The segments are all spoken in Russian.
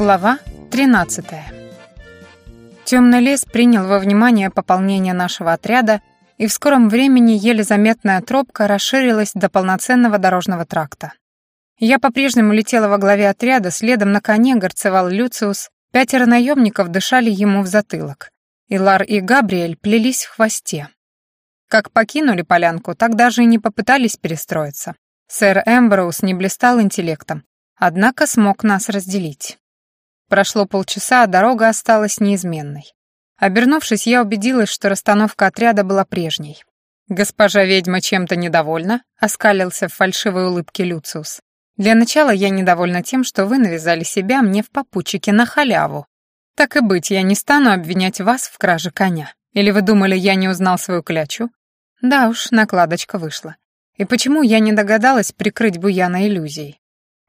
Глава 13. Темный лес принял во внимание пополнение нашего отряда, и в скором времени еле заметная тропка расширилась до полноценного дорожного тракта. Я по-прежнему летела во главе отряда, следом на коне горцевал Люциус, пятеро наемников дышали ему в затылок. и Лар и Габриэль плелись в хвосте. Как покинули полянку, так даже и не попытались перестроиться. Сэр Эмброуз не блистал интеллектом, однако смог нас разделить. Прошло полчаса, а дорога осталась неизменной. Обернувшись, я убедилась, что расстановка отряда была прежней. «Госпожа ведьма чем-то недовольна?» — оскалился в фальшивой улыбке Люциус. «Для начала я недовольна тем, что вы навязали себя мне в попутчике на халяву. Так и быть, я не стану обвинять вас в краже коня. Или вы думали, я не узнал свою клячу?» Да уж, накладочка вышла. И почему я не догадалась прикрыть Буяна иллюзией?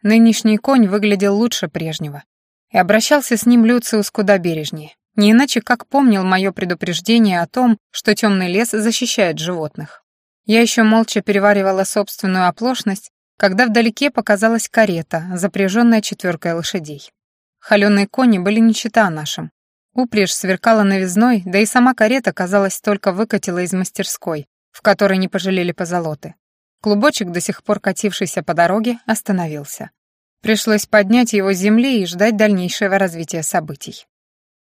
Нынешний конь выглядел лучше прежнего и обращался с ним Люциус куда бережнее, не иначе как помнил мое предупреждение о том, что темный лес защищает животных. Я еще молча переваривала собственную оплошность, когда вдалеке показалась карета, запряженная четверкой лошадей. Холеные кони были не чита нашим. Упряжь сверкала новизной, да и сама карета, казалось, только выкатила из мастерской, в которой не пожалели позолоты. Клубочек, до сих пор катившийся по дороге, остановился. Пришлось поднять его с земли и ждать дальнейшего развития событий.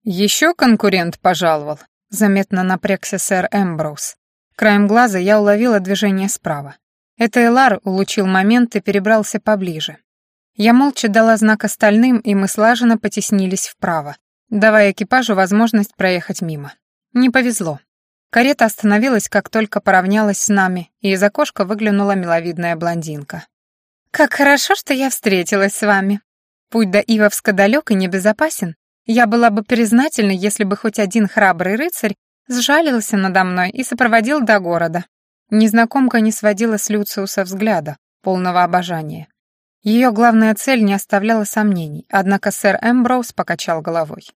«Еще конкурент пожаловал», — заметно напрягся сэр Эмброуз. Краем глаза я уловила движение справа. Это Элар улучил момент и перебрался поближе. Я молча дала знак остальным, и мы слаженно потеснились вправо, давая экипажу возможность проехать мимо. Не повезло. Карета остановилась, как только поравнялась с нами, и из окошка выглянула миловидная блондинка. «Как хорошо, что я встретилась с вами. Путь до Ивовска далек и небезопасен. Я была бы признательна, если бы хоть один храбрый рыцарь сжалился надо мной и сопроводил до города». Незнакомка не сводила с Люциуса взгляда, полного обожания. Ее главная цель не оставляла сомнений, однако сэр Эмброуз покачал головой.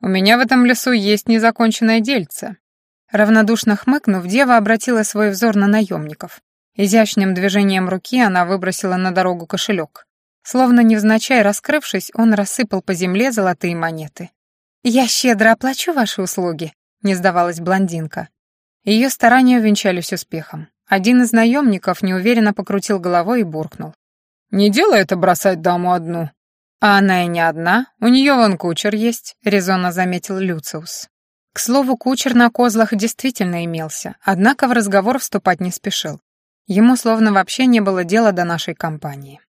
«У меня в этом лесу есть незаконченное дельце». Равнодушно хмыкнув, дева обратила свой взор на наемников. Изящным движением руки она выбросила на дорогу кошелек. Словно невзначай раскрывшись, он рассыпал по земле золотые монеты. «Я щедро оплачу ваши услуги», — не сдавалась блондинка. Ее старания увенчались успехом. Один из наемников неуверенно покрутил головой и буркнул. «Не дело это бросать даму одну». «А она и не одна, у нее вон кучер есть», — резонно заметил Люциус. К слову, кучер на козлах действительно имелся, однако в разговор вступать не спешил. Ему словно вообще не было дела до нашей компании.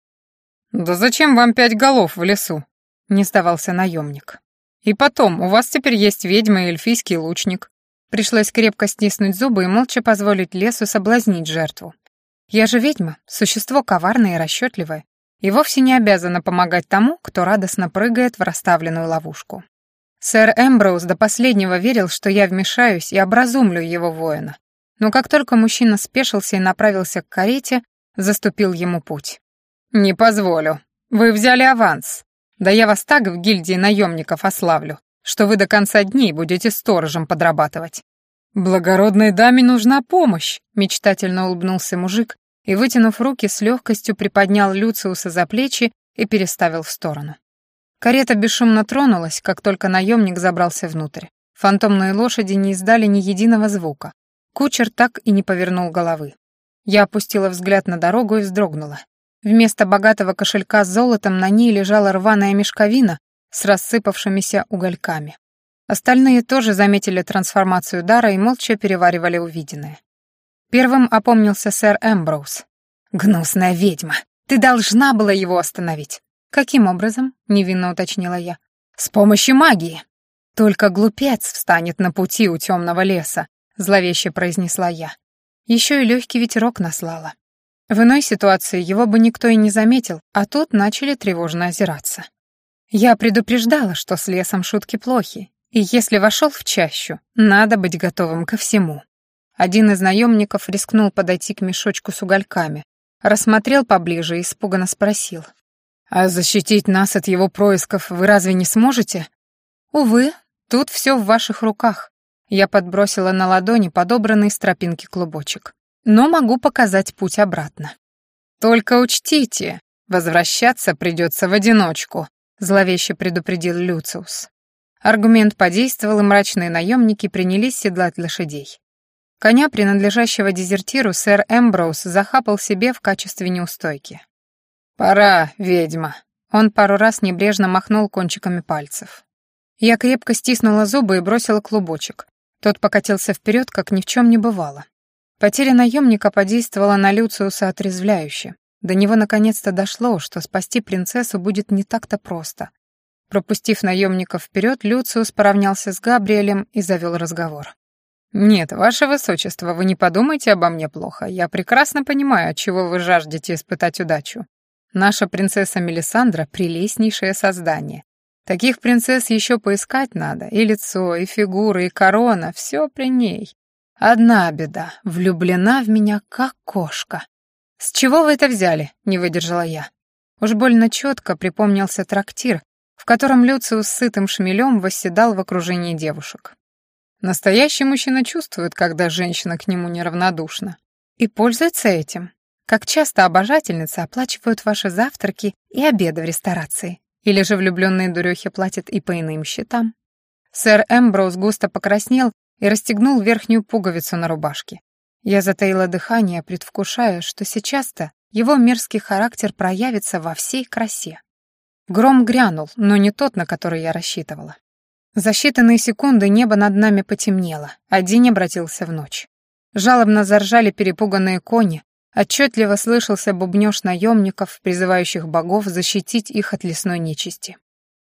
«Да зачем вам пять голов в лесу?» — не сдавался наемник. «И потом, у вас теперь есть ведьма и эльфийский лучник». Пришлось крепко стиснуть зубы и молча позволить лесу соблазнить жертву. Я же ведьма, существо коварное и расчетливое, и вовсе не обязана помогать тому, кто радостно прыгает в расставленную ловушку. Сэр Эмброуз до последнего верил, что я вмешаюсь и образумлю его воина, но как только мужчина спешился и направился к карете, заступил ему путь. «Не позволю. Вы взяли аванс. Да я вас так в гильдии наемников ославлю, что вы до конца дней будете сторожем подрабатывать». «Благородной даме нужна помощь», — мечтательно улыбнулся мужик и, вытянув руки, с легкостью приподнял Люциуса за плечи и переставил в сторону. Карета бесшумно тронулась, как только наемник забрался внутрь. Фантомные лошади не издали ни единого звука. Кучер так и не повернул головы. Я опустила взгляд на дорогу и вздрогнула. Вместо богатого кошелька с золотом на ней лежала рваная мешковина с рассыпавшимися угольками. Остальные тоже заметили трансформацию дара и молча переваривали увиденное. Первым опомнился сэр Эмброуз. «Гнусная ведьма! Ты должна была его остановить!» «Каким образом?» — невинно уточнила я. «С помощью магии!» «Только глупец встанет на пути у темного леса, — зловеще произнесла я. Еще и легкий ветерок наслала. В иной ситуации его бы никто и не заметил, а тут начали тревожно озираться. Я предупреждала, что с лесом шутки плохи, и если вошел в чащу, надо быть готовым ко всему. Один из наемников рискнул подойти к мешочку с угольками, рассмотрел поближе и испуганно спросил. «А защитить нас от его происков вы разве не сможете?» «Увы, тут все в ваших руках. Я подбросила на ладони подобранный с тропинки клубочек. Но могу показать путь обратно. «Только учтите, возвращаться придется в одиночку», — зловеще предупредил Люциус. Аргумент подействовал, и мрачные наемники принялись седлать лошадей. Коня, принадлежащего дезертиру, сэр Эмброуз захапал себе в качестве неустойки. «Пора, ведьма!» Он пару раз небрежно махнул кончиками пальцев. Я крепко стиснула зубы и бросила клубочек. Тот покатился вперед, как ни в чем не бывало. Потеря наемника подействовала на Люциуса отрезвляюще. До него наконец-то дошло, что спасти принцессу будет не так-то просто. Пропустив наемника вперед, Люциус поравнялся с Габриэлем и завел разговор. «Нет, ваше высочество, вы не подумайте обо мне плохо. Я прекрасно понимаю, от чего вы жаждете испытать удачу. Наша принцесса Мелисандра — прелестнейшее создание. Таких принцесс еще поискать надо. И лицо, и фигура, и корона — все при ней. Одна беда — влюблена в меня как кошка. «С чего вы это взяли?» — не выдержала я. Уж больно четко припомнился трактир, в котором Люциус с сытым шмелем восседал в окружении девушек. Настоящий мужчина чувствует, когда женщина к нему неравнодушна. И пользуется этим. Как часто обожательницы оплачивают ваши завтраки и обеды в ресторации? Или же влюбленные дурехи платят и по иным счетам? Сэр Эмброуз густо покраснел и расстегнул верхнюю пуговицу на рубашке. Я затаила дыхание, предвкушая, что сейчас-то его мерзкий характер проявится во всей красе. Гром грянул, но не тот, на который я рассчитывала. За считанные секунды небо над нами потемнело, а день обратился в ночь. Жалобно заржали перепуганные кони, Отчетливо слышался бубнёж наемников, призывающих богов защитить их от лесной нечисти.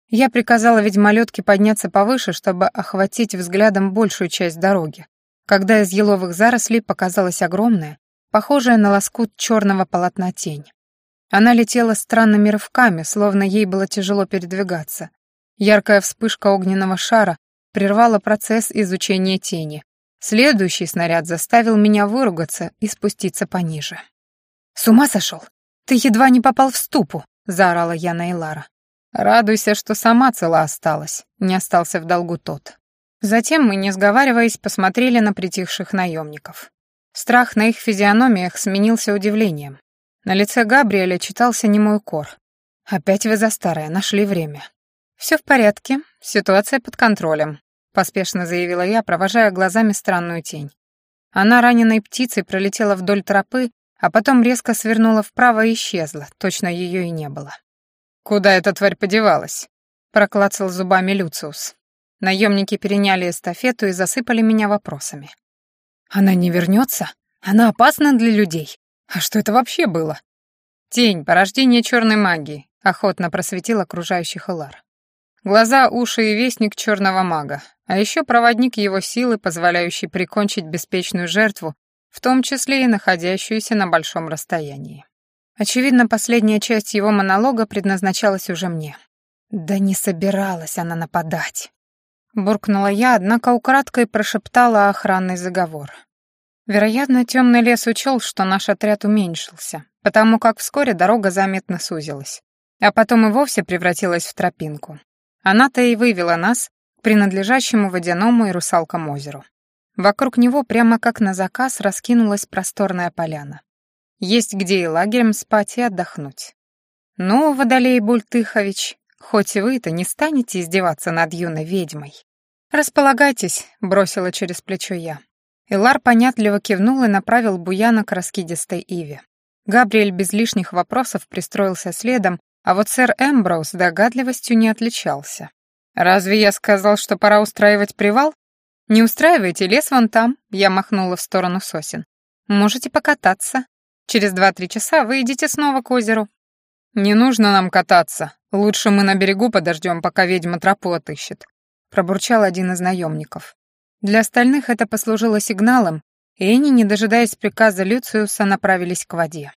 Я приказала ведьмолетке подняться повыше, чтобы охватить взглядом большую часть дороги, когда из еловых зарослей показалась огромная, похожая на лоскут черного полотна тень. Она летела странными рывками, словно ей было тяжело передвигаться. Яркая вспышка огненного шара прервала процесс изучения тени, Следующий снаряд заставил меня выругаться и спуститься пониже. «С ума сошел? Ты едва не попал в ступу!» — заорала я на Элара. «Радуйся, что сама цела осталась», — не остался в долгу тот. Затем мы, не сговариваясь, посмотрели на притихших наемников. Страх на их физиономиях сменился удивлением. На лице Габриэля читался немой укор. «Опять вы за старое, нашли время». «Все в порядке, ситуация под контролем», — поспешно заявила я, провожая глазами странную тень. Она раненой птицей пролетела вдоль тропы, а потом резко свернула вправо и исчезла, точно ее и не было. «Куда эта тварь подевалась?» — проклацал зубами Люциус. Наемники переняли эстафету и засыпали меня вопросами. «Она не вернется? Она опасна для людей? А что это вообще было?» «Тень, порождение черной магии», — охотно просветил окружающий Элар. Глаза, уши и вестник черного мага, а еще проводник его силы, позволяющий прикончить беспечную жертву, в том числе и находящуюся на большом расстоянии. Очевидно, последняя часть его монолога предназначалась уже мне. Да не собиралась она нападать. Буркнула я, однако украдкой прошептала охранный заговор. Вероятно, темный лес учел, что наш отряд уменьшился, потому как вскоре дорога заметно сузилась, а потом и вовсе превратилась в тропинку. Она-то и вывела нас к принадлежащему водяному и русалкам озеру. Вокруг него прямо как на заказ раскинулась просторная поляна. Есть где и лагерем спать, и отдохнуть. «Ну, Водолей Бультыхович, хоть и вы-то не станете издеваться над юной ведьмой». «Располагайтесь», — бросила через плечо я. Илар понятливо кивнул и направил Буяна к раскидистой Иве. Габриэль без лишних вопросов пристроился следом, а вот сэр Эмброуз догадливостью не отличался. «Разве я сказал, что пора устраивать привал?» «Не устраивайте, лес вон там», — я махнула в сторону сосен. «Можете покататься. Через два-три часа вы идите снова к озеру». «Не нужно нам кататься. Лучше мы на берегу подождем, пока ведьма тропу отыщет», — пробурчал один из наемников. Для остальных это послужило сигналом, и они, не дожидаясь приказа Люциуса, направились к воде.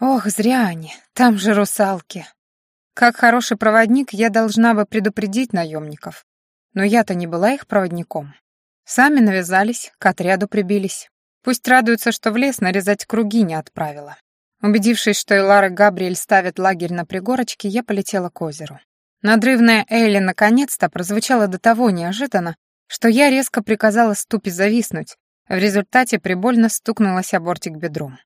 Ох, зря они, там же русалки. Как хороший проводник я должна бы предупредить наемников. Но я-то не была их проводником. Сами навязались, к отряду прибились. Пусть радуются, что в лес нарезать круги не отправила. Убедившись, что Элар и Габриэль ставят лагерь на пригорочке, я полетела к озеру. Надрывная Элли наконец-то прозвучала до того неожиданно, что я резко приказала ступе зависнуть, в результате прибольно стукнулась о бортик бедром.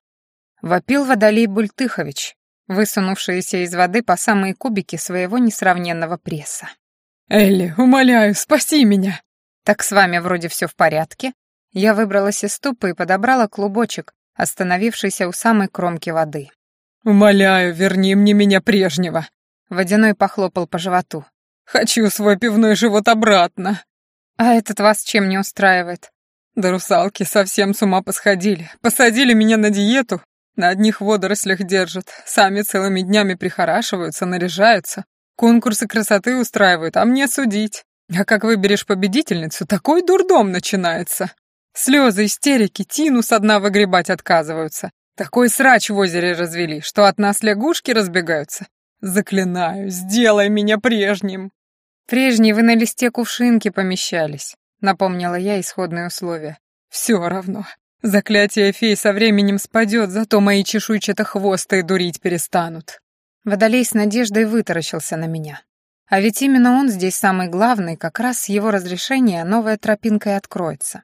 Вопил Водолей Бультыхович. высунувшиеся из воды по самые кубики своего несравненного пресса. «Элли, умоляю, спаси меня!» «Так с вами вроде все в порядке?» Я выбралась из ступы и подобрала клубочек, остановившийся у самой кромки воды. «Умоляю, верни мне меня прежнего!» Водяной похлопал по животу. «Хочу свой пивной живот обратно!» «А этот вас чем не устраивает?» «Да русалки совсем с ума посходили. Посадили меня на диету, на одних водорослях держат, сами целыми днями прихорашиваются, наряжаются, конкурсы красоты устраивают, а мне судить. А как выберешь победительницу, такой дурдом начинается. Слезы, истерики, тину со дна выгребать отказываются. Такой срач в озере развели, что от нас лягушки разбегаются. Заклинаю, сделай меня прежним. Прежние вы на листе кувшинки помещались, напомнила я исходные условия. Все равно. Заклятие фей со временем спадет, зато мои чешуйчато-хвосты дурить перестанут. Водолей с надеждой вытаращился на меня. А ведь именно он здесь самый главный, как раз с его разрешения новая тропинка и откроется.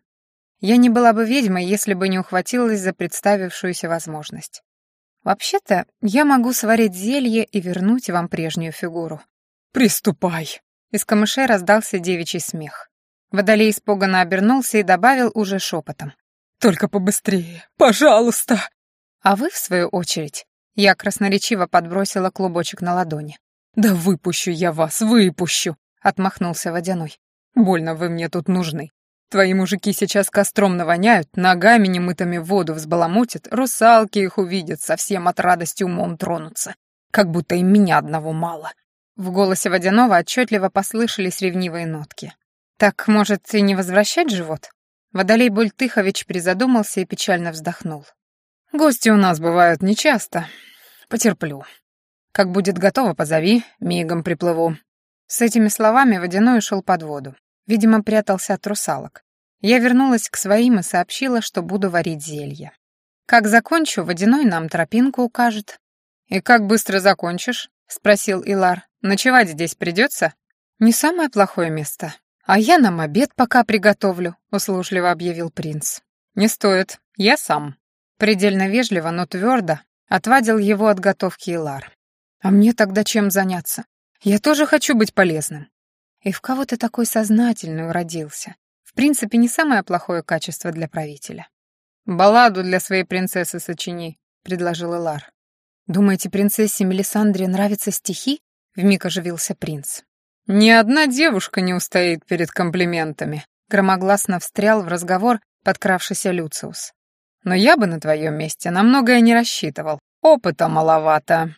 Я не была бы ведьмой, если бы не ухватилась за представившуюся возможность. Вообще-то, я могу сварить зелье и вернуть вам прежнюю фигуру. «Приступай!» Из камышей раздался девичий смех. Водолей испуганно обернулся и добавил уже шепотом. «Только побыстрее, пожалуйста!» А вы, в свою очередь, я красноречиво подбросила клубочек на ладони. «Да выпущу я вас, выпущу!» — отмахнулся Водяной. «Больно вы мне тут нужны. Твои мужики сейчас костром навоняют, ногами немытыми воду взбаламутят, русалки их увидят, совсем от радости умом тронутся. Как будто им меня одного мало». В голосе Водяного отчетливо послышались ревнивые нотки. «Так, может, и не возвращать живот?» Водолей Бультыхович призадумался и печально вздохнул. «Гости у нас бывают нечасто. Потерплю. Как будет готово, позови, мигом приплыву». С этими словами Водяной ушел под воду. Видимо, прятался от русалок. Я вернулась к своим и сообщила, что буду варить зелье. Как закончу, водяной нам тропинку укажет. «И как быстро закончишь?» — спросил Илар. «Ночевать здесь придется?» «Не самое плохое место. А я нам обед пока приготовлю», — услужливо объявил принц. «Не стоит. Я сам». Предельно вежливо, но твердо отвадил его от готовки Илар. «А мне тогда чем заняться? Я тоже хочу быть полезным. И в кого ты такой сознательный уродился? В принципе, не самое плохое качество для правителя. «Балладу для своей принцессы сочини», — предложил Элар. «Думаете, принцессе Мелисандре нравятся стихи?» — вмиг оживился принц. «Ни одна девушка не устоит перед комплиментами», — громогласно встрял в разговор подкравшийся Люциус. «Но я бы на твоем месте на многое не рассчитывал. Опыта маловато».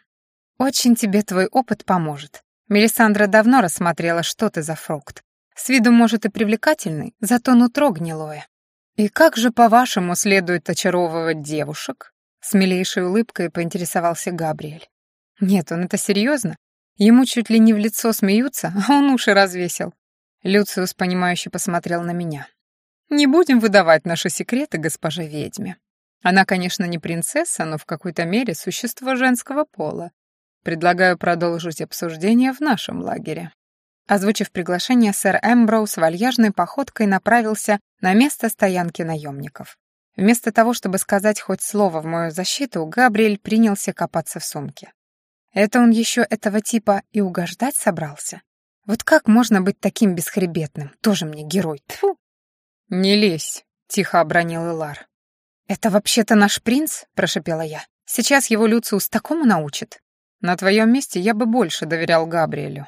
«Очень тебе твой опыт поможет. Мелисандра давно рассмотрела, что ты за фрукт. С виду, может, и привлекательный, зато нутро гнилое. И как же, по-вашему, следует очаровывать девушек? С милейшей улыбкой поинтересовался Габриэль. Нет, он это серьезно. Ему чуть ли не в лицо смеются, а он уши развесил. Люциус, понимающе посмотрел на меня. «Не будем выдавать наши секреты госпоже ведьме. Она, конечно, не принцесса, но в какой-то мере существо женского пола. Предлагаю продолжить обсуждение в нашем лагере». Озвучив приглашение, сэр Эмброуз вальяжной походкой направился на место стоянки наемников. Вместо того, чтобы сказать хоть слово в мою защиту, Габриэль принялся копаться в сумке. Это он еще этого типа и угождать собрался? Вот как можно быть таким бесхребетным? Тоже мне герой. Тьфу! «Не лезь», — тихо обронил Илар. «Это вообще-то наш принц?» — прошепела я. «Сейчас его Люциус такому научит». На твоем месте я бы больше доверял Габриэлю».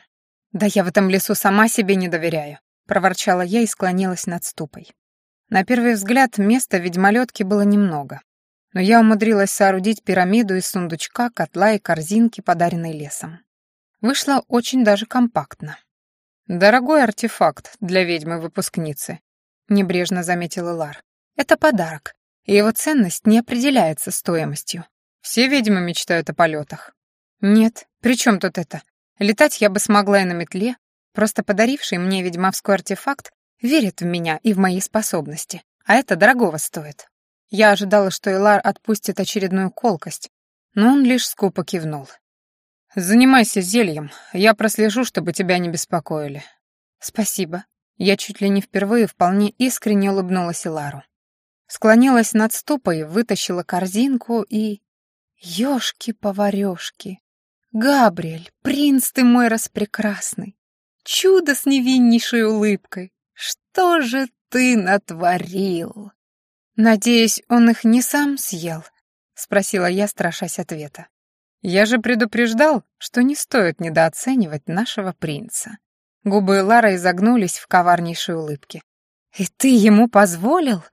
«Да я в этом лесу сама себе не доверяю», — проворчала я и склонилась над ступой. На первый взгляд места ведьмолетки было немного, но я умудрилась соорудить пирамиду из сундучка, котла и корзинки, подаренной лесом. Вышло очень даже компактно. «Дорогой артефакт для ведьмы-выпускницы», — небрежно заметил Лар. «Это подарок, и его ценность не определяется стоимостью. Все ведьмы мечтают о полетах. «Нет, при чем тут это? Летать я бы смогла и на метле. Просто подаривший мне ведьмовской артефакт верит в меня и в мои способности, а это дорогого стоит». Я ожидала, что Элар отпустит очередную колкость, но он лишь скупо кивнул. «Занимайся зельем, я прослежу, чтобы тебя не беспокоили». «Спасибо». Я чуть ли не впервые вполне искренне улыбнулась Элару. Склонилась над ступой, вытащила корзинку и... Ёшки-поварёшки. Габриэль, принц ты мой распрекрасный. Чудо с невиннейшей улыбкой. Что же ты натворил? Надеюсь, он их не сам съел? Спросила я, страшась ответа. Я же предупреждал, что не стоит недооценивать нашего принца. Губы Лары изогнулись в коварнейшей улыбке. «И ты ему позволил?»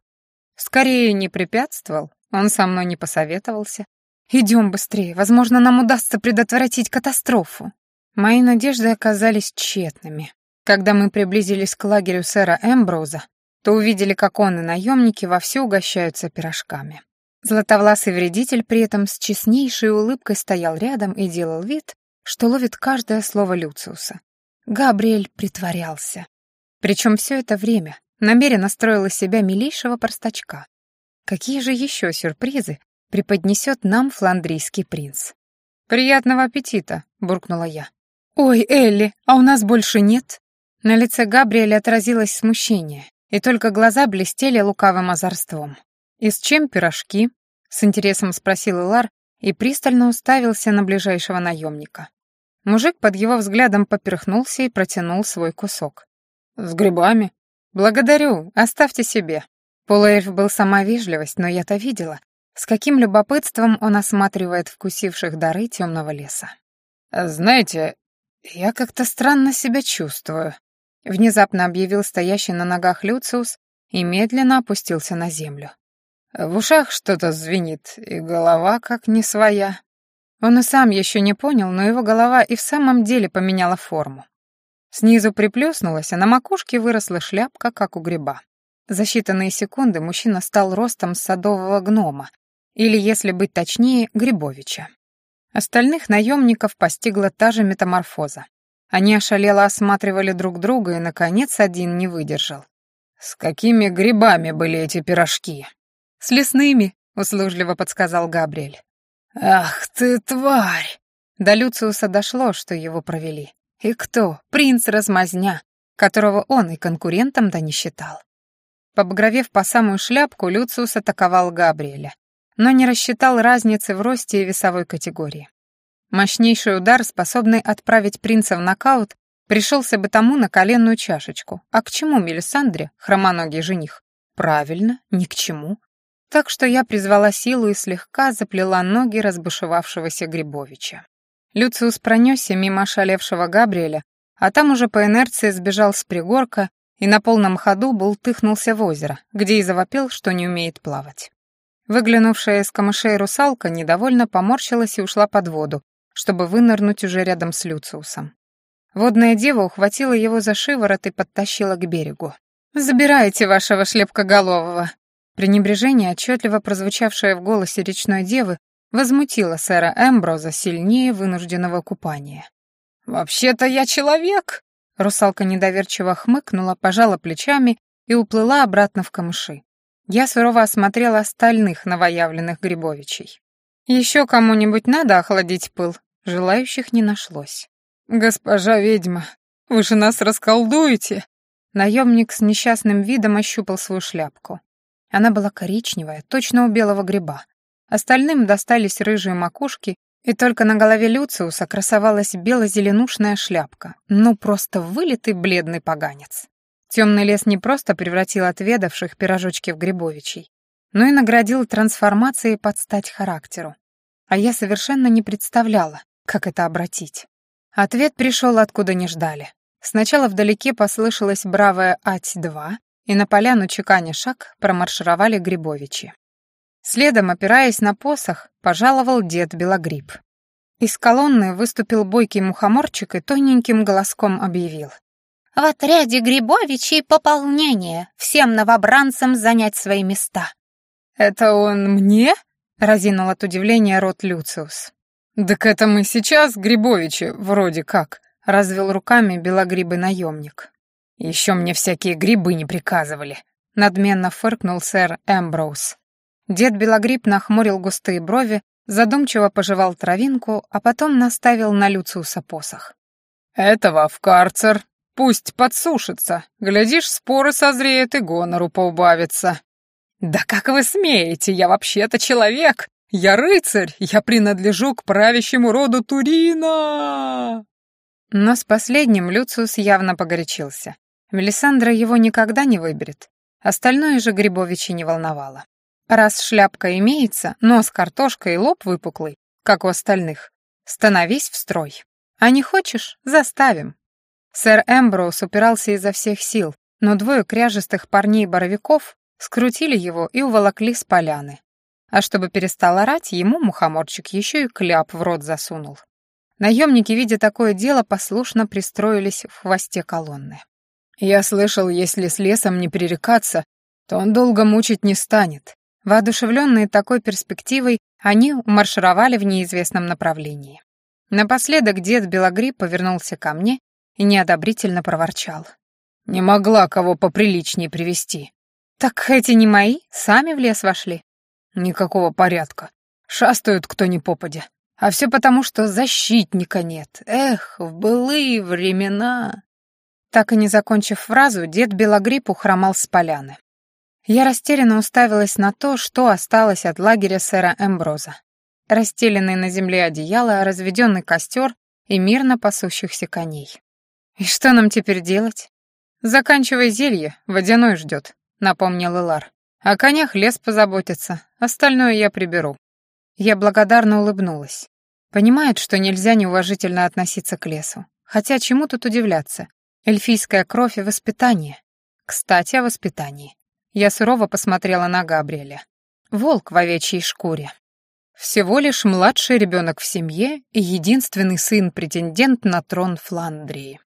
«Скорее не препятствовал, он со мной не посоветовался. Идем быстрее, возможно, нам удастся предотвратить катастрофу». Мои надежды оказались тщетными. Когда мы приблизились к лагерю сэра Эмброуза, то увидели, как он и наемники вовсю угощаются пирожками. Златовласый вредитель при этом с честнейшей улыбкой стоял рядом и делал вид, что ловит каждое слово Люциуса. Габриэль притворялся. Причем все это время намеренно строил из себя милейшего простачка. Какие же еще сюрпризы преподнесет нам фландрийский принц? «Приятного аппетита!» — буркнула я. «Ой, Элли, а у нас больше нет?» На лице Габриэля отразилось смущение, и только глаза блестели лукавым озорством. «И с чем пирожки?» — с интересом спросил Илар и пристально уставился на ближайшего наемника. Мужик под его взглядом поперхнулся и протянул свой кусок. «С грибами?» «Благодарю, оставьте себе». Полуэльф был сама вежливость, но я-то видела, с каким любопытством он осматривает вкусивших дары темного леса. «Знаете, я как-то странно себя чувствую», — внезапно объявил стоящий на ногах Люциус и медленно опустился на землю. «В ушах что-то звенит, и голова как не своя». Он и сам еще не понял, но его голова и в самом деле поменяла форму. Снизу приплюснулась, а на макушке выросла шляпка, как у гриба. За считанные секунды мужчина стал ростом садового гнома, или, если быть точнее, Грибовича. Остальных наемников постигла та же метаморфоза. Они ошалело осматривали друг друга, и, наконец, один не выдержал. «С какими грибами были эти пирожки?» «С лесными», — услужливо подсказал Габриэль. «Ах ты, тварь!» До Люциуса дошло, что его провели. И кто? Принц-размазня, которого он и конкурентом-то не считал. Побагровев по самую шляпку, Люциус атаковал Габриэля, но не рассчитал разницы в росте и весовой категории. Мощнейший удар, способный отправить принца в нокаут, пришелся бы тому на коленную чашечку. А к чему Мелисандре, хромоногий жених? Правильно, ни к чему. Так что я призвала силу и слегка заплела ноги разбушевавшегося Грибовича. Люциус пронесся мимо шалевшего Габриэля, а там уже по инерции сбежал с пригорка и на полном ходу бултыхнулся в озеро, где и завопил, что не умеет плавать. Выглянувшая из камышей русалка недовольно поморщилась и ушла под воду, чтобы вынырнуть уже рядом с Люциусом. Водная дева ухватила его за шиворот и подтащила к берегу. «Забирайте вашего шлепкоголового!» Пренебрежение, отчетливо прозвучавшее в голосе речной девы, возмутило сэра Эмброза сильнее вынужденного купания. «Вообще-то я человек!» Русалка недоверчиво хмыкнула, пожала плечами и уплыла обратно в камыши. Я сурово осмотрела остальных новоявленных Грибовичей. Еще кому-нибудь надо охладить пыл? Желающих не нашлось. «Госпожа ведьма, вы же нас расколдуете!» Наемник с несчастным видом ощупал свою шляпку. Она была коричневая, точно у белого гриба. Остальным достались рыжие макушки, и только на голове Люциуса красовалась бело-зеленушная шляпка. Ну, просто вылитый бледный поганец. Темный лес не просто превратил отведавших пирожочки в грибовичей, но и наградил трансформацией под стать характеру. А я совершенно не представляла, как это обратить. Ответ пришел откуда не ждали. Сначала вдалеке послышалась бравая «Ать-2», и на поляну чеканя шаг промаршировали Грибовичи. Следом, опираясь на посох, пожаловал дед Белогриб. Из колонны выступил бойкий мухоморчик и тоненьким голоском объявил. «В отряде Грибовичей пополнение, всем новобранцам занять свои места». «Это он мне?» — разинул от удивления рот Люциус. «Так это мы сейчас, Грибовичи, вроде как», — развел руками белогрибый наемник. «Еще мне всякие грибы не приказывали», — надменно фыркнул сэр Эмброуз. Дед Белогриб нахмурил густые брови, задумчиво пожевал травинку, а потом наставил на Люциуса посох. «Этого в карцер. Пусть подсушится. Глядишь, споры созреют и гонору поубавится». «Да как вы смеете? Я вообще-то человек!» Я рыцарь! Я принадлежу к правящему роду Турина!» Но с последним Люциус явно погорячился. Мелисандра его никогда не выберет. Остальное же Грибовича не волновало. Раз шляпка имеется, нос картошкой и лоб выпуклый, как у остальных, становись в строй. А не хочешь — заставим. Сэр Эмброуз упирался изо всех сил, но двое кряжестых парней-боровиков скрутили его и уволокли с поляны. А чтобы перестал орать, ему мухоморчик еще и кляп в рот засунул. Наемники, видя такое дело, послушно пристроились в хвосте колонны. «Я слышал, если с лесом не пререкаться, то он долго мучить не станет». Воодушевленные такой перспективой, они маршировали в неизвестном направлении. Напоследок дед Белогриб повернулся ко мне и неодобрительно проворчал. «Не могла кого поприличнее привести. «Так эти не мои, сами в лес вошли». «Никакого порядка. Шастают кто ни попадя. А все потому, что защитника нет. Эх, в былые времена!» Так и не закончив фразу, дед Белогриб ухромал с поляны. Я растерянно уставилась на то, что осталось от лагеря сэра Эмброза. Расстеленный на земле одеяло, разведенный костер и мирно пасущихся коней. «И что нам теперь делать?» «Заканчивай зелье, водяной ждет», — напомнил Илар. «О конях лес позаботится, остальное я приберу». Я благодарно улыбнулась. Понимает, что нельзя неуважительно относиться к лесу. Хотя чему тут удивляться? Эльфийская кровь и воспитание. Кстати, о воспитании. Я сурово посмотрела на Габриэля. Волк в овечьей шкуре. Всего лишь младший ребенок в семье и единственный сын-претендент на трон Фландрии.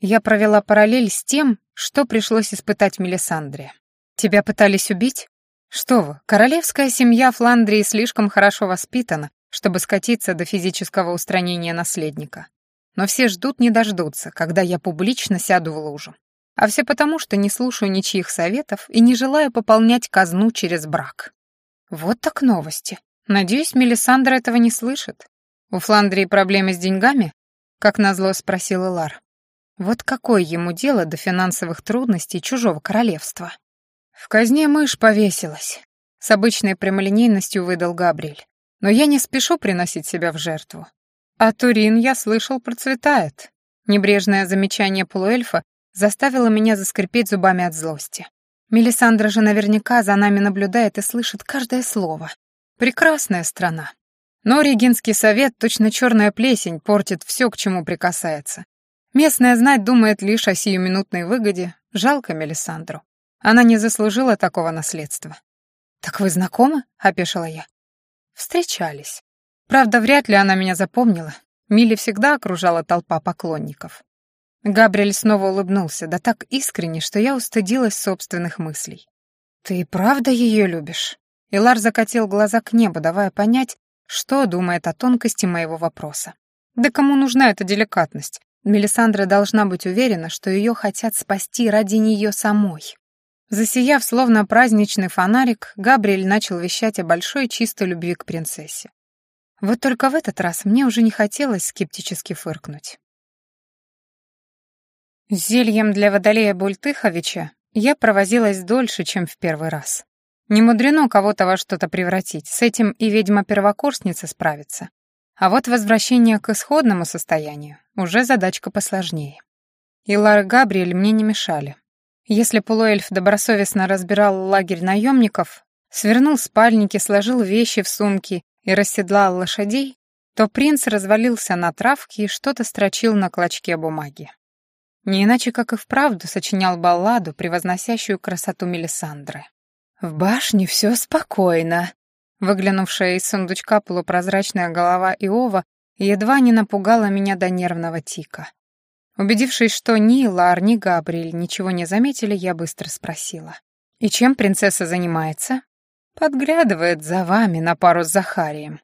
Я провела параллель с тем, что пришлось испытать Мелисандре. Тебя пытались убить? Что вы, королевская семья Фландрии слишком хорошо воспитана, чтобы скатиться до физического устранения наследника. Но все ждут не дождутся, когда я публично сяду в лужу. А все потому, что не слушаю ничьих советов и не желаю пополнять казну через брак. Вот так новости. Надеюсь, Мелисандра этого не слышит. У Фландрии проблемы с деньгами? Как назло спросил Лар. Вот какое ему дело до финансовых трудностей чужого королевства? В казне мышь повесилась. С обычной прямолинейностью выдал Габриэль. Но я не спешу приносить себя в жертву. А Турин, я слышал, процветает. Небрежное замечание полуэльфа заставило меня заскрипеть зубами от злости. Мелисандра же наверняка за нами наблюдает и слышит каждое слово. Прекрасная страна. Но Регинский совет, точно черная плесень, портит все, к чему прикасается. Местная знать думает лишь о сиюминутной выгоде. Жалко Мелисандру. Она не заслужила такого наследства. «Так вы знакомы?» — опешила я. Встречались. Правда, вряд ли она меня запомнила. Милли всегда окружала толпа поклонников. Габриэль снова улыбнулся, да так искренне, что я устыдилась собственных мыслей. «Ты правда ее любишь?» Илар закатил глаза к небу, давая понять, что думает о тонкости моего вопроса. «Да кому нужна эта деликатность? Мелисандра должна быть уверена, что ее хотят спасти ради нее самой. Засияв, словно праздничный фонарик, Габриэль начал вещать о большой чистой любви к принцессе. Вот только в этот раз мне уже не хотелось скептически фыркнуть. С зельем для водолея Бультыховича я провозилась дольше, чем в первый раз. Не мудрено кого-то во что-то превратить, с этим и ведьма-первокурсница справится. А вот возвращение к исходному состоянию уже задачка посложнее. И Лара Габриэль мне не мешали. Если полуэльф добросовестно разбирал лагерь наемников, свернул спальники, сложил вещи в сумки и расседлал лошадей, то принц развалился на травке и что-то строчил на клочке бумаги. Не иначе, как и вправду, сочинял балладу, превозносящую красоту Мелисандры. «В башне все спокойно», Выглянувшая из сундучка полупрозрачная голова Иова едва не напугала меня до нервного тика. Убедившись, что ни Лар, ни Габриэль ничего не заметили, я быстро спросила. «И чем принцесса занимается?» «Подглядывает за вами на пару с Захарием».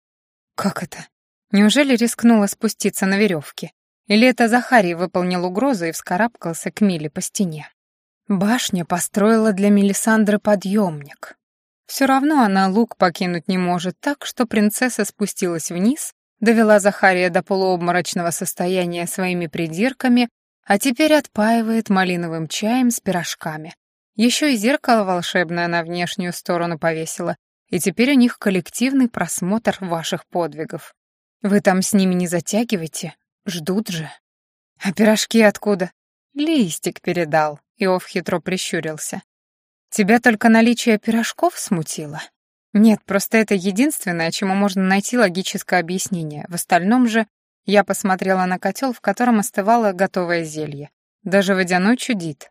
«Как это? Неужели рискнула спуститься на веревке? Или это Захарий выполнил угрозу и вскарабкался к Миле по стене?» Башня построила для Мелисандры подъемник. Все равно она лук покинуть не может, так что принцесса спустилась вниз, довела Захария до полуобморочного состояния своими придирками, а теперь отпаивает малиновым чаем с пирожками. Еще и зеркало волшебное на внешнюю сторону повесила, и теперь у них коллективный просмотр ваших подвигов. Вы там с ними не затягивайте, ждут же. А пирожки откуда? Листик передал, Иов хитро прищурился. Тебя только наличие пирожков смутило? Нет, просто это единственное, чему можно найти логическое объяснение. В остальном же я посмотрела на котел, в котором остывало готовое зелье. Даже водяной чудит.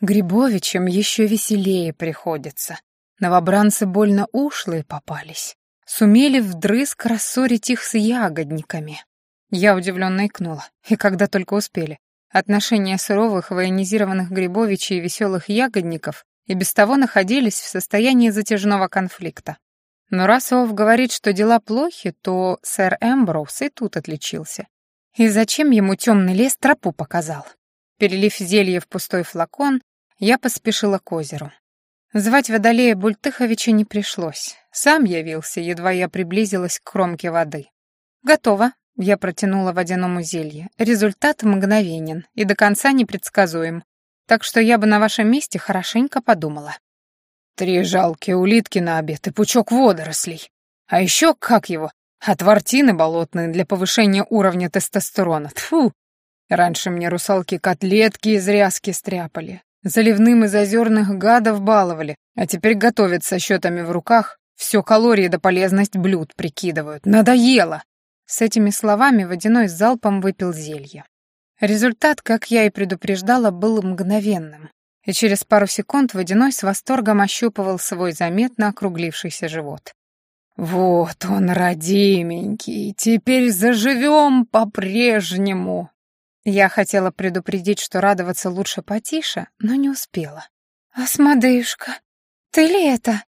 Грибовичам еще веселее приходится. Новобранцы больно ушлые попались. Сумели вдрызг рассорить их с ягодниками. Я удивленно икнула. И когда только успели. Отношения суровых военизированных Грибовичей и веселых ягодников и без того находились в состоянии затяжного конфликта. Но раз Офф говорит, что дела плохи, то сэр Эмброуз и тут отличился. И зачем ему темный лес тропу показал? Перелив зелье в пустой флакон, я поспешила к озеру. Звать водолея Бультыховича не пришлось. Сам явился, едва я приблизилась к кромке воды. «Готово», — я протянула водяному зелье. «Результат мгновенен и до конца непредсказуем. Так что я бы на вашем месте хорошенько подумала». «Три жалкие улитки на обед и пучок водорослей. А еще, как его, отвартины болотные для повышения уровня тестостерона. Тфу! Раньше мне русалки котлетки из ряски стряпали, заливным из озерных гадов баловали, а теперь готовят со счетами в руках, все калории да полезность блюд прикидывают. Надоело!» С этими словами водяной залпом выпил зелье. Результат, как я и предупреждала, был мгновенным, и через пару секунд водяной с восторгом ощупывал свой заметно округлившийся живот. «Вот он, родименький, теперь заживем по-прежнему!» Я хотела предупредить, что радоваться лучше потише, но не успела. «Асмодеюшка, ты ли это?»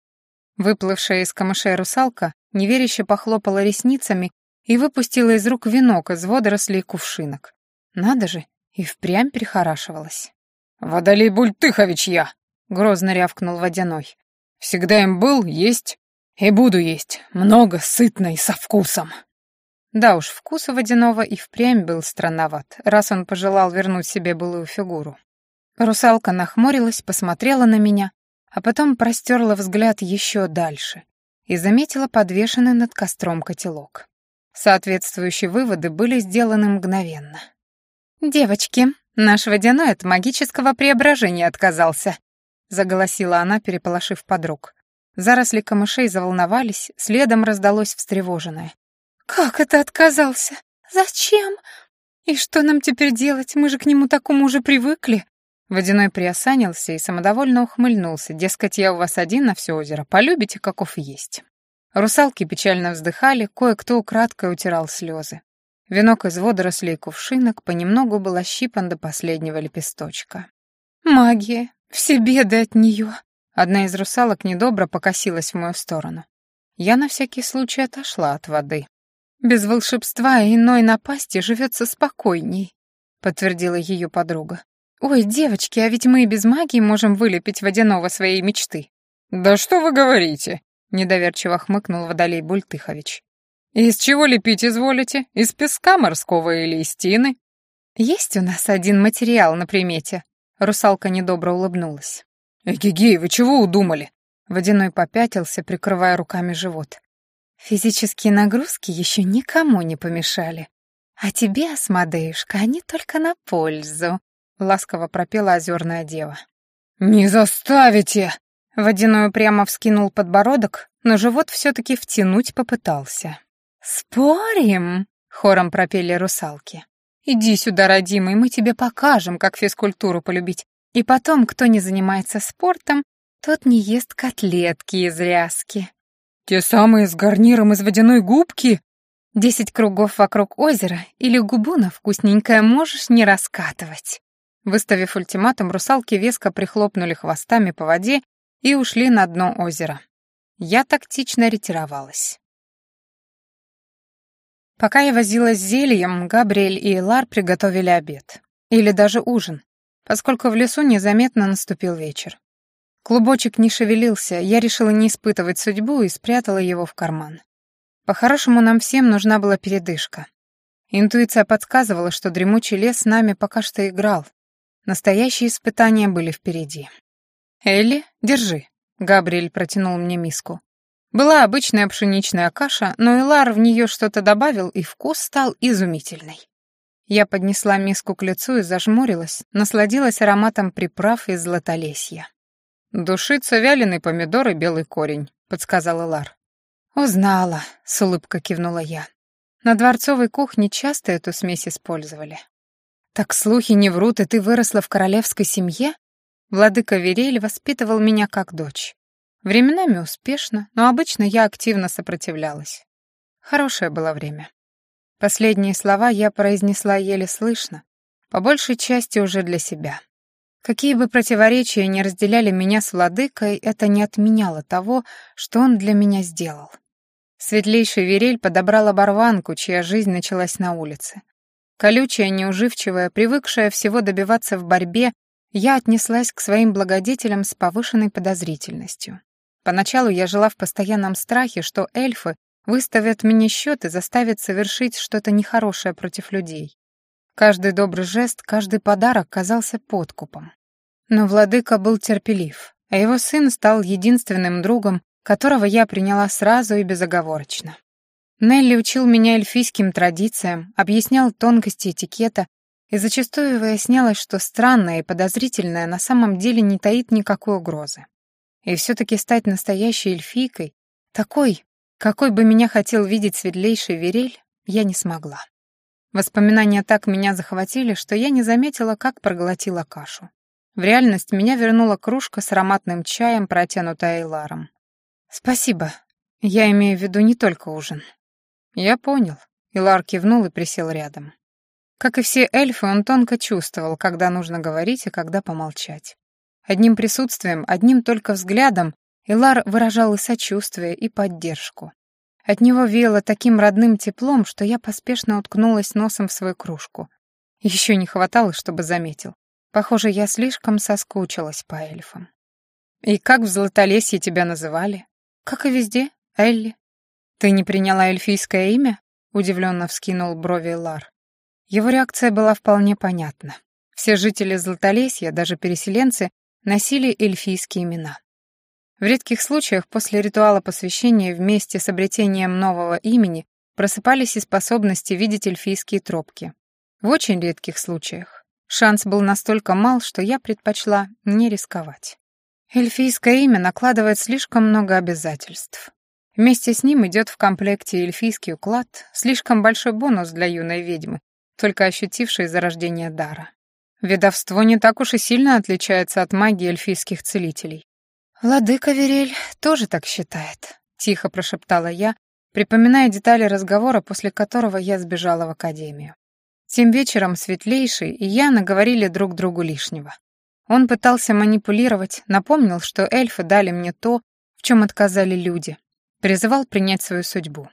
Выплывшая из камышей русалка неверяще похлопала ресницами и выпустила из рук венок из водорослей кувшинок. Надо же, и впрямь прихорашивалась. «Водолей Бультыхович я!» — грозно рявкнул Водяной. «Всегда им был, есть и буду есть. Много, сытно и со вкусом». Да уж, вкус у водяного и впрямь был странноват, раз он пожелал вернуть себе былую фигуру. Русалка нахмурилась, посмотрела на меня, а потом простерла взгляд еще дальше и заметила подвешенный над костром котелок. Соответствующие выводы были сделаны мгновенно. «Девочки, наш водяной от магического преображения отказался», — заголосила она, переполошив подруг. Заросли камышей заволновались, следом раздалось встревоженное. «Как это отказался? Зачем? И что нам теперь делать? Мы же к нему такому уже привыкли». Водяной приосанился и самодовольно ухмыльнулся, дескать, я у вас один на все озеро, полюбите, каков есть. Русалки печально вздыхали, кое-кто украдкой утирал слезы. Венок из водорослей и кувшинок понемногу был ощипан до последнего лепесточка. «Магия! Все беды от нее!» Одна из русалок недобро покосилась в мою сторону. Я на всякий случай отошла от воды. «Без волшебства и иной напасти живется спокойней», — подтвердила ее подруга. «Ой, девочки, а ведь мы и без магии можем вылепить водяного своей мечты». «Да что вы говорите?» — недоверчиво хмыкнул Водолей Бультыхович. «Из чего лепить изволите? Из песка морского или из тины?» «Есть у нас один материал на примете», — русалка недобро улыбнулась. «Эгегей, вы чего удумали?» Водяной попятился, прикрывая руками живот. Физические нагрузки еще никому не помешали. А тебе, Асмодеюшка, они только на пользу, — ласково пропела озерная дева. «Не заставите!» Водяной прямо вскинул подбородок, но живот все-таки втянуть попытался. «Спорим?» — хором пропели русалки. «Иди сюда, родимый, мы тебе покажем, как физкультуру полюбить. И потом, кто не занимается спортом, тот не ест котлетки из ряски. «Те самые с гарниром из водяной губки?» «Десять кругов вокруг озера или губу на вкусненькое можешь не раскатывать». Выставив ультиматум, русалки веско прихлопнули хвостами по воде и ушли на дно озера. Я тактично ретировалась. Пока я возилась с зельем, Габриэль и Элар приготовили обед. Или даже ужин, поскольку в лесу незаметно наступил вечер. Клубочек не шевелился, я решила не испытывать судьбу и спрятала его в карман. По-хорошему, нам всем нужна была передышка. Интуиция подсказывала, что дремучий лес с нами пока что играл. Настоящие испытания были впереди. «Элли, держи», — Габриэль протянул мне миску. Была обычная пшеничная каша, но Илар в нее что-то добавил, и вкус стал изумительный. Я поднесла миску к лицу и зажмурилась, насладилась ароматом приправ из златолесья. «Душица, вяленый помидор и белый корень», — подсказал Илар. «Узнала», — с улыбкой кивнула я. «На дворцовой кухне часто эту смесь использовали». «Так слухи не врут, и ты выросла в королевской семье?» Владыка Верель воспитывал меня как дочь. Временами успешно, но обычно я активно сопротивлялась. Хорошее было время. Последние слова я произнесла еле слышно, по большей части уже для себя. Какие бы противоречия ни разделяли меня с владыкой, это не отменяло того, что он для меня сделал. Светлейший Верель подобрал оборванку, чья жизнь началась на улице. Колючая, неуживчивая, привыкшая всего добиваться в борьбе, я отнеслась к своим благодетелям с повышенной подозрительностью. Поначалу я жила в постоянном страхе, что эльфы выставят мне счет и заставят совершить что-то нехорошее против людей. Каждый добрый жест, каждый подарок казался подкупом. Но владыка был терпелив, а его сын стал единственным другом, которого я приняла сразу и безоговорочно. Нелли учил меня эльфийским традициям, объяснял тонкости этикета, и зачастую выяснялось, что странное и подозрительное на самом деле не таит никакой угрозы. И все-таки стать настоящей эльфийкой, такой, какой бы меня хотел видеть светлейший Верель, я не смогла. Воспоминания так меня захватили, что я не заметила, как проглотила кашу. В реальность меня вернула кружка с ароматным чаем, протянутая Эйларом. «Спасибо. Я имею в виду не только ужин». «Я понял». Илар кивнул и присел рядом. Как и все эльфы, он тонко чувствовал, когда нужно говорить и когда помолчать. Одним присутствием, одним только взглядом Илар выражал и сочувствие, и поддержку. От него веяло таким родным теплом, что я поспешно уткнулась носом в свою кружку. Еще не хватало, чтобы заметил. Похоже, я слишком соскучилась по эльфам. «И как в Златолесье тебя называли?» «Как и везде, Элли». «Ты не приняла эльфийское имя?» — удивленно вскинул брови Лар. Его реакция была вполне понятна. Все жители Златолесья, даже переселенцы, носили эльфийские имена. В редких случаях после ритуала посвящения вместе с обретением нового имени просыпались и способности видеть эльфийские тропки. В очень редких случаях шанс был настолько мал, что я предпочла не рисковать. Эльфийское имя накладывает слишком много обязательств. Вместе с ним идет в комплекте эльфийский уклад, слишком большой бонус для юной ведьмы, только ощутившей зарождение дара. Ведовство не так уж и сильно отличается от магии эльфийских целителей. «Владыка Верель тоже так считает», — тихо прошептала я, припоминая детали разговора, после которого я сбежала в академию. Тем вечером Светлейший и я наговорили друг другу лишнего. Он пытался манипулировать, напомнил, что эльфы дали мне то, в чем отказали люди, призывал принять свою судьбу.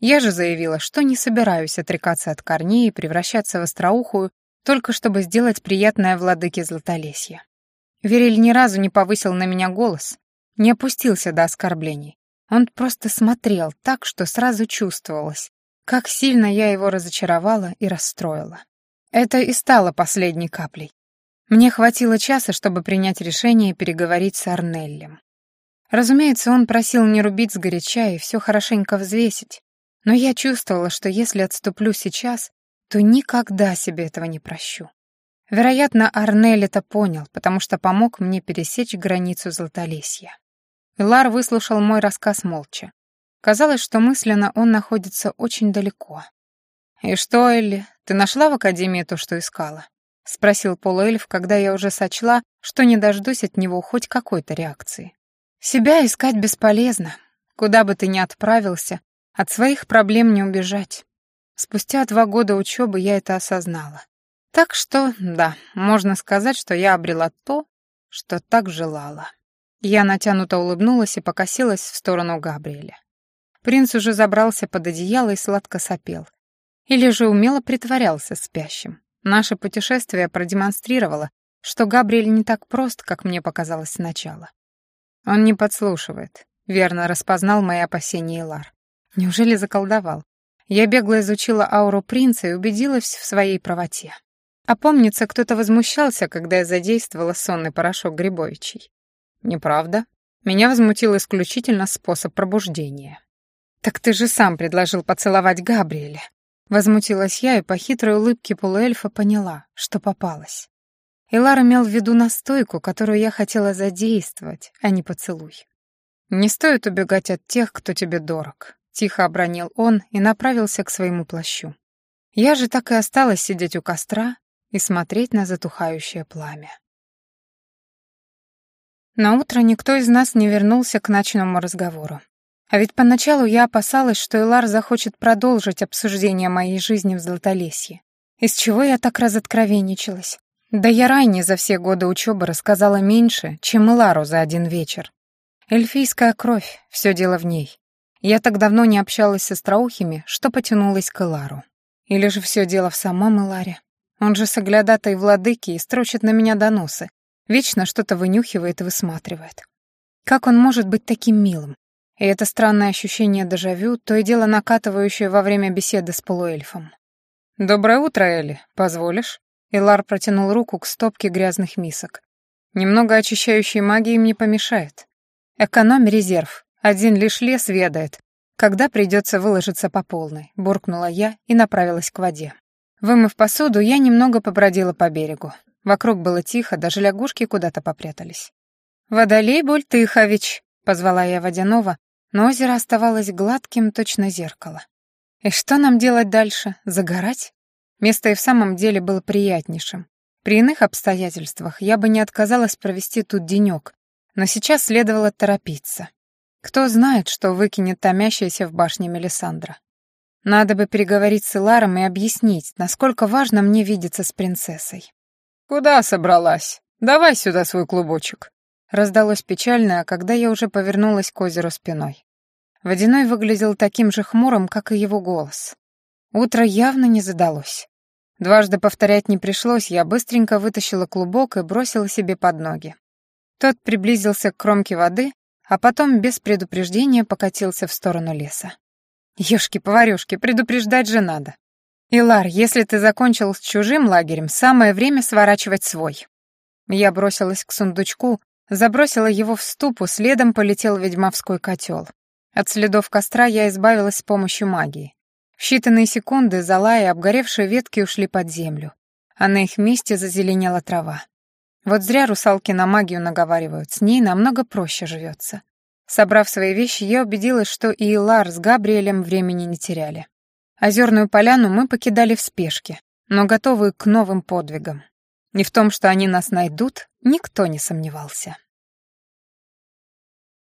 Я же заявила, что не собираюсь отрекаться от корней и превращаться в остроухую, только чтобы сделать приятное владыке Златолесья. Верель ни разу не повысил на меня голос, не опустился до оскорблений. Он просто смотрел так, что сразу чувствовалось, как сильно я его разочаровала и расстроила. Это и стало последней каплей. Мне хватило часа, чтобы принять решение переговорить с Арнеллем. Разумеется, он просил не рубить сгоряча и все хорошенько взвесить, но я чувствовала, что если отступлю сейчас, то никогда себе этого не прощу. Вероятно, Арнель это понял, потому что помог мне пересечь границу Златолесья. Илар выслушал мой рассказ молча. Казалось, что мысленно он находится очень далеко. «И что, Элли, ты нашла в Академии то, что искала?» — спросил полуэльф, когда я уже сочла, что не дождусь от него хоть какой-то реакции. «Себя искать бесполезно. Куда бы ты ни отправился, от своих проблем не убежать. Спустя два года учебы я это осознала. Так что, да, можно сказать, что я обрела то, что так желала. Я натянуто улыбнулась и покосилась в сторону Габриэля. Принц уже забрался под одеяло и сладко сопел. Или же умело притворялся спящим. Наше путешествие продемонстрировало, что Габриэль не так прост, как мне показалось сначала. Он не подслушивает. Верно распознал мои опасения Илар. Неужели заколдовал? Я бегло изучила ауру принца и убедилась в своей правоте. А помнится, кто-то возмущался, когда я задействовала сонный порошок Грибовичей. Неправда? Меня возмутил исключительно способ пробуждения. «Так ты же сам предложил поцеловать Габриэля». Возмутилась я и по хитрой улыбке полуэльфа поняла, что попалась. Илар имел в виду настойку, которую я хотела задействовать, а не поцелуй. «Не стоит убегать от тех, кто тебе дорог», — тихо обронил он и направился к своему плащу. Я же так и осталась сидеть у костра и смотреть на затухающее пламя. На утро никто из нас не вернулся к ночному разговору. А ведь поначалу я опасалась, что Элар захочет продолжить обсуждение моей жизни в Златолесье. Из чего я так разоткровенничалась? Да я Райне за все годы учебы рассказала меньше, чем Элару за один вечер. Эльфийская кровь, все дело в ней. Я так давно не общалась с остроухими, что потянулась к Элару. Или же все дело в самом Эларе. Он же соглядатай владыки и строчит на меня доносы. Вечно что-то вынюхивает и высматривает. Как он может быть таким милым? И это странное ощущение дежавю, то и дело накатывающее во время беседы с полуэльфом. «Доброе утро, Элли. Позволишь?» Илар протянул руку к стопке грязных мисок. «Немного очищающей магии мне помешает. Экономь резерв. Один лишь лес ведает. Когда придется выложиться по полной», — буркнула я и направилась к воде. Вымыв посуду, я немного побродила по берегу. Вокруг было тихо, даже лягушки куда-то попрятались. «Водолей Бультыхович», — позвала я водяного, но озеро оставалось гладким, точно зеркало. И что нам делать дальше? Загорать? Место и в самом деле было приятнейшим. При иных обстоятельствах я бы не отказалась провести тут денек, но сейчас следовало торопиться. Кто знает, что выкинет томящаяся в башне Мелисандра. Надо бы переговорить с Иларом и объяснить, насколько важно мне видеться с принцессой. «Куда собралась? Давай сюда свой клубочек», Раздалось печальное, когда я уже повернулась к озеру спиной. Водяной выглядел таким же хмурым, как и его голос. Утро явно не задалось. Дважды повторять не пришлось, я быстренько вытащила клубок и бросила себе под ноги. Тот приблизился к кромке воды, а потом без предупреждения покатился в сторону леса. Ёшки-поварёшки, предупреждать же надо. Илар, если ты закончил с чужим лагерем, самое время сворачивать свой. Я бросилась к сундучку, Забросила его в ступу, следом полетел ведьмовской котел. От следов костра я избавилась с помощью магии. В считанные секунды зола и обгоревшие ветки ушли под землю, а на их месте зазеленела трава. Вот зря русалки на магию наговаривают, с ней намного проще живется. Собрав свои вещи, я убедилась, что и Илар с Габриэлем времени не теряли. Озерную поляну мы покидали в спешке, но готовые к новым подвигам. И в том, что они нас найдут, никто не сомневался.